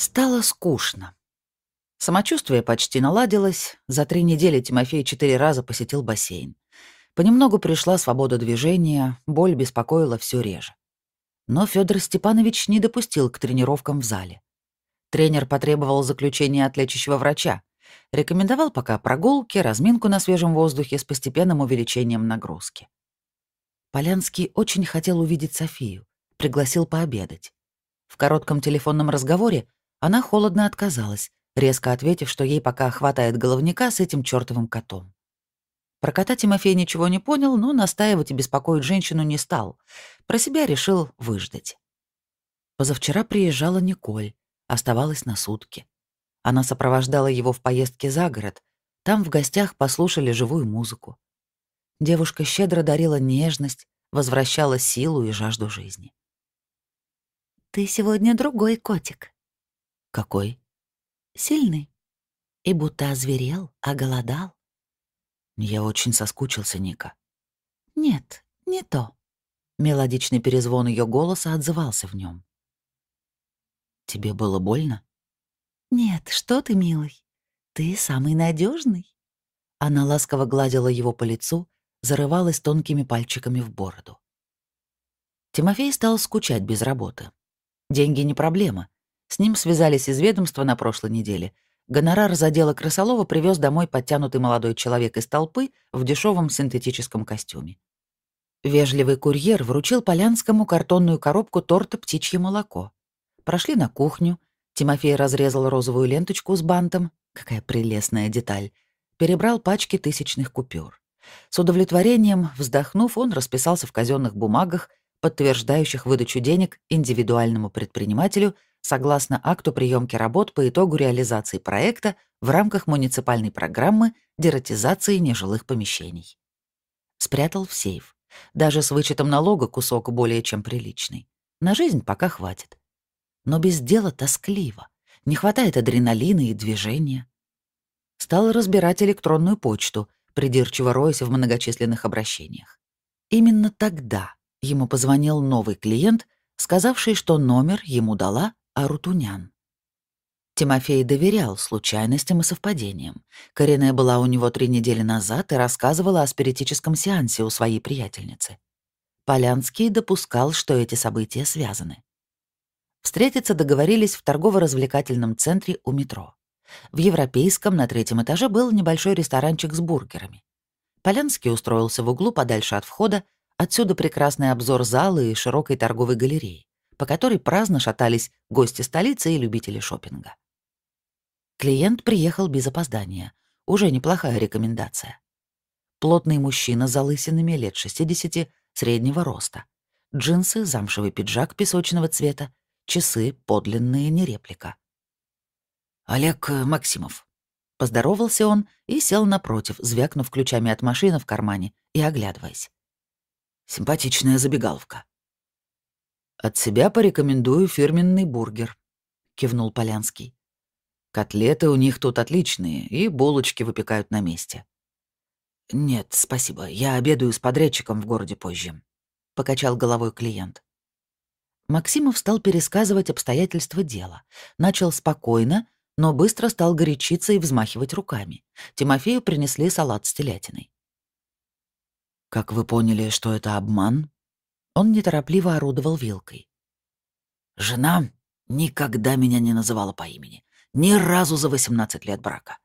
Стало скучно. Самочувствие почти наладилось. За три недели Тимофей четыре раза посетил бассейн. Понемногу пришла свобода движения, боль беспокоила все реже. Но Федор Степанович не допустил к тренировкам в зале. Тренер потребовал заключения от лечащего врача. Рекомендовал пока прогулки, разминку на свежем воздухе с постепенным увеличением нагрузки. Полянский очень хотел увидеть Софию, пригласил пообедать. В коротком телефонном разговоре она холодно отказалась, резко ответив, что ей пока хватает головника с этим чертовым котом. Про кота Тимофей ничего не понял, но настаивать и беспокоить женщину не стал. Про себя решил выждать. Позавчера приезжала Николь, оставалась на сутки. Она сопровождала его в поездке за город. Там в гостях послушали живую музыку. Девушка щедро дарила нежность, возвращала силу и жажду жизни. «Ты сегодня другой котик». «Какой?» «Сильный. И будто озверел, оголодал». Я очень соскучился, Ника. «Нет, не то». Мелодичный перезвон ее голоса отзывался в нем. «Тебе было больно?» «Нет, что ты, милый. Ты самый надежный. Она ласково гладила его по лицу, зарывалась тонкими пальчиками в бороду. Тимофей стал скучать без работы. Деньги не проблема. С ним связались из ведомства на прошлой неделе. Гонорар за дело Крысолова привез домой подтянутый молодой человек из толпы в дешевом синтетическом костюме. Вежливый курьер вручил Полянскому картонную коробку торта «Птичье молоко». Прошли на кухню. Тимофей разрезал розовую ленточку с бантом. Какая прелестная деталь. Перебрал пачки тысячных купюр. С удовлетворением, вздохнув, он расписался в казенных бумагах, подтверждающих выдачу денег индивидуальному предпринимателю согласно акту приемки работ по итогу реализации проекта в рамках муниципальной программы дератизации нежилых помещений. Спрятал в сейф. Даже с вычетом налога кусок более чем приличный. На жизнь пока хватит. Но без дела тоскливо. Не хватает адреналина и движения. Стал разбирать электронную почту — придирчиво роясь в многочисленных обращениях. Именно тогда ему позвонил новый клиент, сказавший, что номер ему дала Арутунян. Тимофей доверял случайностям и совпадениям. Корене была у него три недели назад и рассказывала о спиритическом сеансе у своей приятельницы. Полянский допускал, что эти события связаны. Встретиться договорились в торгово-развлекательном центре у метро. В европейском на третьем этаже был небольшой ресторанчик с бургерами. Полянский устроился в углу подальше от входа, отсюда прекрасный обзор зала и широкой торговой галереи, по которой праздно шатались гости столицы и любители шопинга. Клиент приехал без опоздания. Уже неплохая рекомендация. Плотный мужчина с залысинами лет 60, среднего роста. Джинсы, замшевый пиджак песочного цвета, часы, подлинные, не реплика. «Олег э, Максимов». Поздоровался он и сел напротив, звякнув ключами от машины в кармане и оглядываясь. Симпатичная забегаловка. «От себя порекомендую фирменный бургер», — кивнул Полянский. «Котлеты у них тут отличные, и булочки выпекают на месте». «Нет, спасибо, я обедаю с подрядчиком в городе позже», — покачал головой клиент. Максимов стал пересказывать обстоятельства дела. Начал спокойно, но быстро стал горячиться и взмахивать руками. Тимофею принесли салат с телятиной. «Как вы поняли, что это обман?» Он неторопливо орудовал вилкой. «Жена никогда меня не называла по имени. Ни разу за 18 лет брака.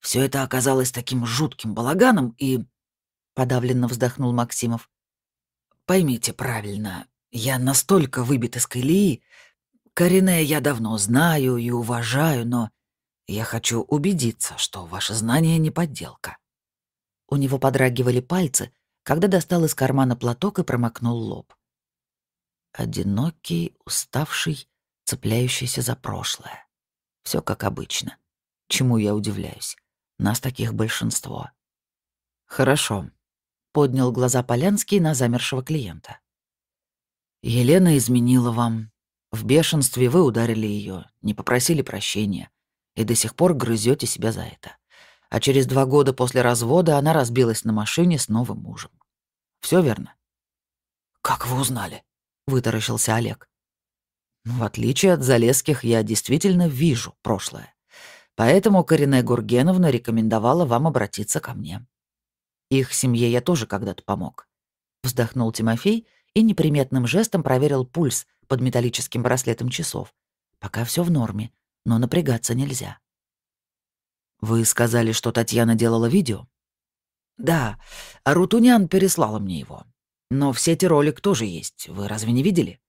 Все это оказалось таким жутким балаганом и...» Подавленно вздохнул Максимов. «Поймите правильно, я настолько выбит из колеи. Корене я давно знаю и уважаю, но я хочу убедиться, что ваше знание не подделка». У него подрагивали пальцы, когда достал из кармана платок и промокнул лоб. Одинокий, уставший, цепляющийся за прошлое. Все как обычно. Чему я удивляюсь? Нас таких большинство. Хорошо. Поднял глаза Полянский на замершего клиента. Елена изменила вам. В бешенстве вы ударили ее, не попросили прощения и до сих пор грызете себя за это. А через два года после развода она разбилась на машине с новым мужем. Все верно? «Как вы узнали?» — вытаращился Олег. В отличие от Залесских, я действительно вижу прошлое. Поэтому Карине Гургеновна рекомендовала вам обратиться ко мне. Их семье я тоже когда-то помог. Вздохнул Тимофей и неприметным жестом проверил пульс под металлическим браслетом часов. Пока все в норме, но напрягаться нельзя. «Вы сказали, что Татьяна делала видео?» «Да, а Рутунян переслала мне его. Но в сети ролик тоже есть, вы разве не видели?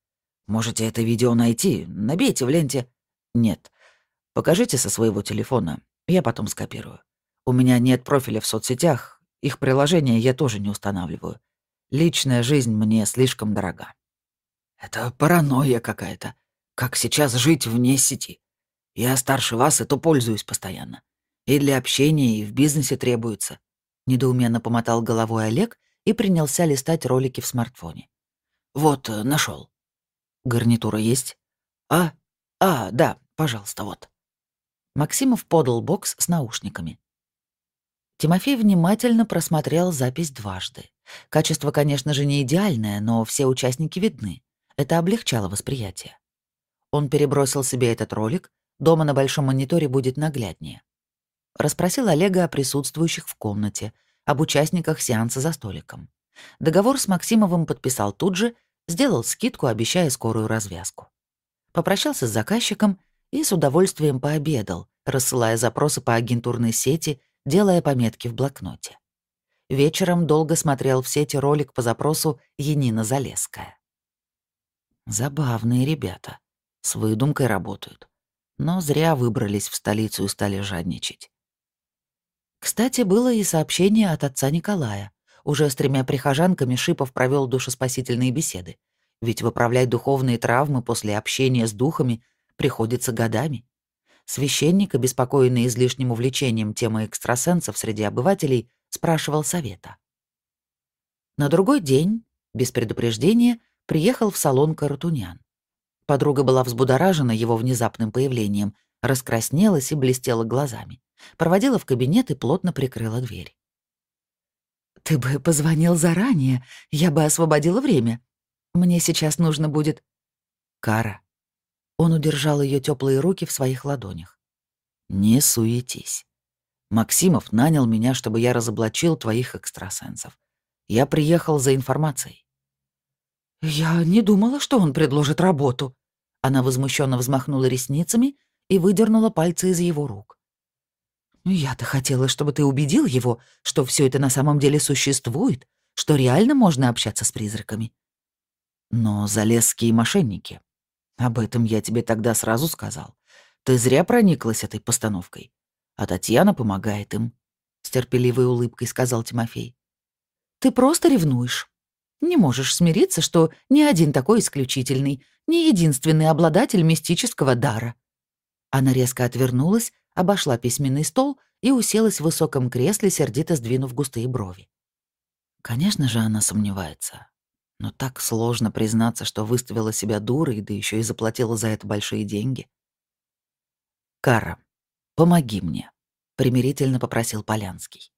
Можете это видео найти, набейте в ленте». «Нет, покажите со своего телефона, я потом скопирую. У меня нет профиля в соцсетях, их приложение я тоже не устанавливаю. Личная жизнь мне слишком дорога». «Это паранойя какая-то. Как сейчас жить вне сети? Я старше вас, и то пользуюсь постоянно. И для общения, и в бизнесе требуется». Недоуменно помотал головой Олег и принялся листать ролики в смартфоне. «Вот, э, нашел. «Гарнитура есть?» «А? А, да, пожалуйста, вот». Максимов подал бокс с наушниками. Тимофей внимательно просмотрел запись дважды. Качество, конечно же, не идеальное, но все участники видны. Это облегчало восприятие. Он перебросил себе этот ролик, дома на большом мониторе будет нагляднее. Расспросил Олега о присутствующих в комнате, об участниках сеанса за столиком. Договор с Максимовым подписал тут же, сделал скидку, обещая скорую развязку. Попрощался с заказчиком и с удовольствием пообедал, рассылая запросы по агентурной сети делая пометки в блокноте. Вечером долго смотрел в сети ролик по запросу Янина Залеская. Забавные ребята. С выдумкой работают. Но зря выбрались в столицу и стали жадничать. Кстати, было и сообщение от отца Николая. Уже с тремя прихожанками Шипов провел душеспасительные беседы. Ведь выправлять духовные травмы после общения с духами приходится годами. Священник, обеспокоенный излишним увлечением темы экстрасенсов среди обывателей, спрашивал совета. На другой день, без предупреждения, приехал в салон Каратунян. Подруга была взбудоражена его внезапным появлением, раскраснелась и блестела глазами. Проводила в кабинет и плотно прикрыла дверь. «Ты бы позвонил заранее, я бы освободила время. Мне сейчас нужно будет...» «Кара, он удержал ее теплые руки в своих ладонях. «Не суетись. Максимов нанял меня, чтобы я разоблачил твоих экстрасенсов. Я приехал за информацией». «Я не думала, что он предложит работу». Она возмущенно взмахнула ресницами и выдернула пальцы из его рук. «Я-то хотела, чтобы ты убедил его, что все это на самом деле существует, что реально можно общаться с призраками». «Но залезские мошенники. Об этом я тебе тогда сразу сказал. Ты зря прониклась этой постановкой. А Татьяна помогает им», — с терпеливой улыбкой сказал Тимофей. «Ты просто ревнуешь. Не можешь смириться, что ни один такой исключительный, ни единственный обладатель мистического дара». Она резко отвернулась, обошла письменный стол и уселась в высоком кресле, сердито сдвинув густые брови. Конечно же, она сомневается. Но так сложно признаться, что выставила себя дурой, да еще и заплатила за это большие деньги. «Кара, помоги мне», — примирительно попросил Полянский.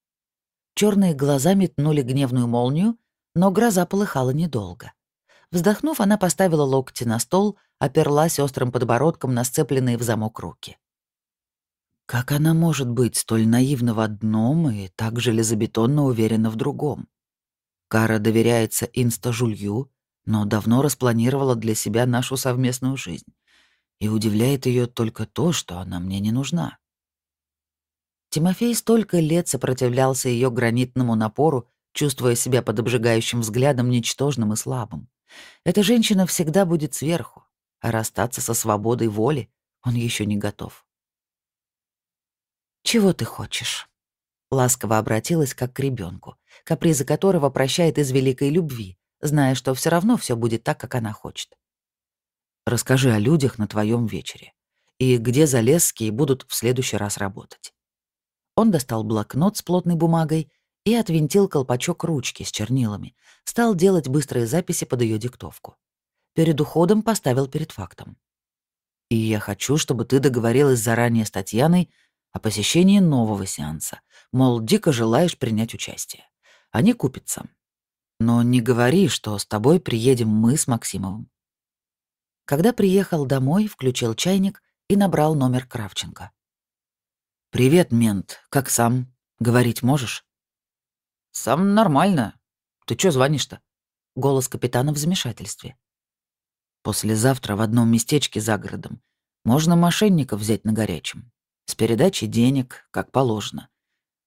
Черные глаза метнули гневную молнию, но гроза полыхала недолго. Вздохнув, она поставила локти на стол, оперлась острым подбородком на сцепленные в замок руки. Как она может быть столь наивна в одном и так железобетонно уверена в другом? Кара доверяется инста-жулью, но давно распланировала для себя нашу совместную жизнь. И удивляет ее только то, что она мне не нужна. Тимофей столько лет сопротивлялся ее гранитному напору, чувствуя себя под обжигающим взглядом ничтожным и слабым. Эта женщина всегда будет сверху, а расстаться со свободой воли он еще не готов. «Чего ты хочешь?» Ласково обратилась как к ребенку, капризы которого прощает из великой любви, зная, что все равно все будет так, как она хочет. Расскажи о людях на твоем вечере и где Залесские будут в следующий раз работать. Он достал блокнот с плотной бумагой и отвинтил колпачок ручки с чернилами, стал делать быстрые записи под ее диктовку. Перед уходом поставил перед фактом. «И я хочу, чтобы ты договорилась заранее с Татьяной о посещении нового сеанса, мол, дико желаешь принять участие. Они купятся. Но не говори, что с тобой приедем мы с Максимовым. Когда приехал домой, включил чайник и набрал номер Кравченко. «Привет, мент. Как сам? Говорить можешь?» «Сам нормально. Ты чё звонишь-то?» Голос капитана в замешательстве. «Послезавтра в одном местечке за городом можно мошенников взять на горячем. С передачей денег, как положено.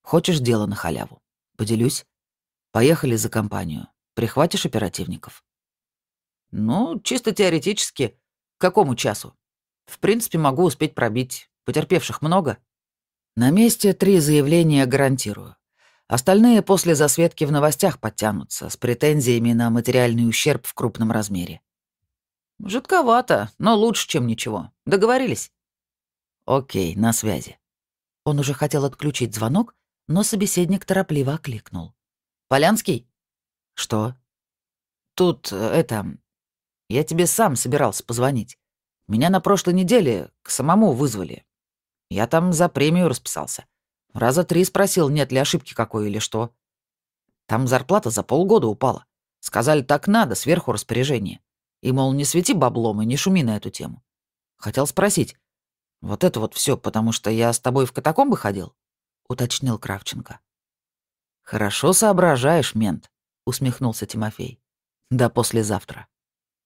Хочешь дело на халяву? Поделюсь. Поехали за компанию. Прихватишь оперативников?» «Ну, чисто теоретически. К какому часу? В принципе, могу успеть пробить. Потерпевших много?» «На месте три заявления гарантирую. Остальные после засветки в новостях подтянутся с претензиями на материальный ущерб в крупном размере. Жутковато, но лучше, чем ничего. Договорились? Окей, на связи. Он уже хотел отключить звонок, но собеседник торопливо окликнул. «Полянский?» «Что?» «Тут, э, это... Я тебе сам собирался позвонить. Меня на прошлой неделе к самому вызвали. Я там за премию расписался. Раза три спросил, нет ли ошибки какой или что. Там зарплата за полгода упала. Сказали, так надо, сверху распоряжение. И, мол, не свети баблом и не шуми на эту тему. Хотел спросить, вот это вот все, потому что я с тобой в катакомбы ходил? Уточнил Кравченко. Хорошо соображаешь, мент, усмехнулся Тимофей. Да послезавтра.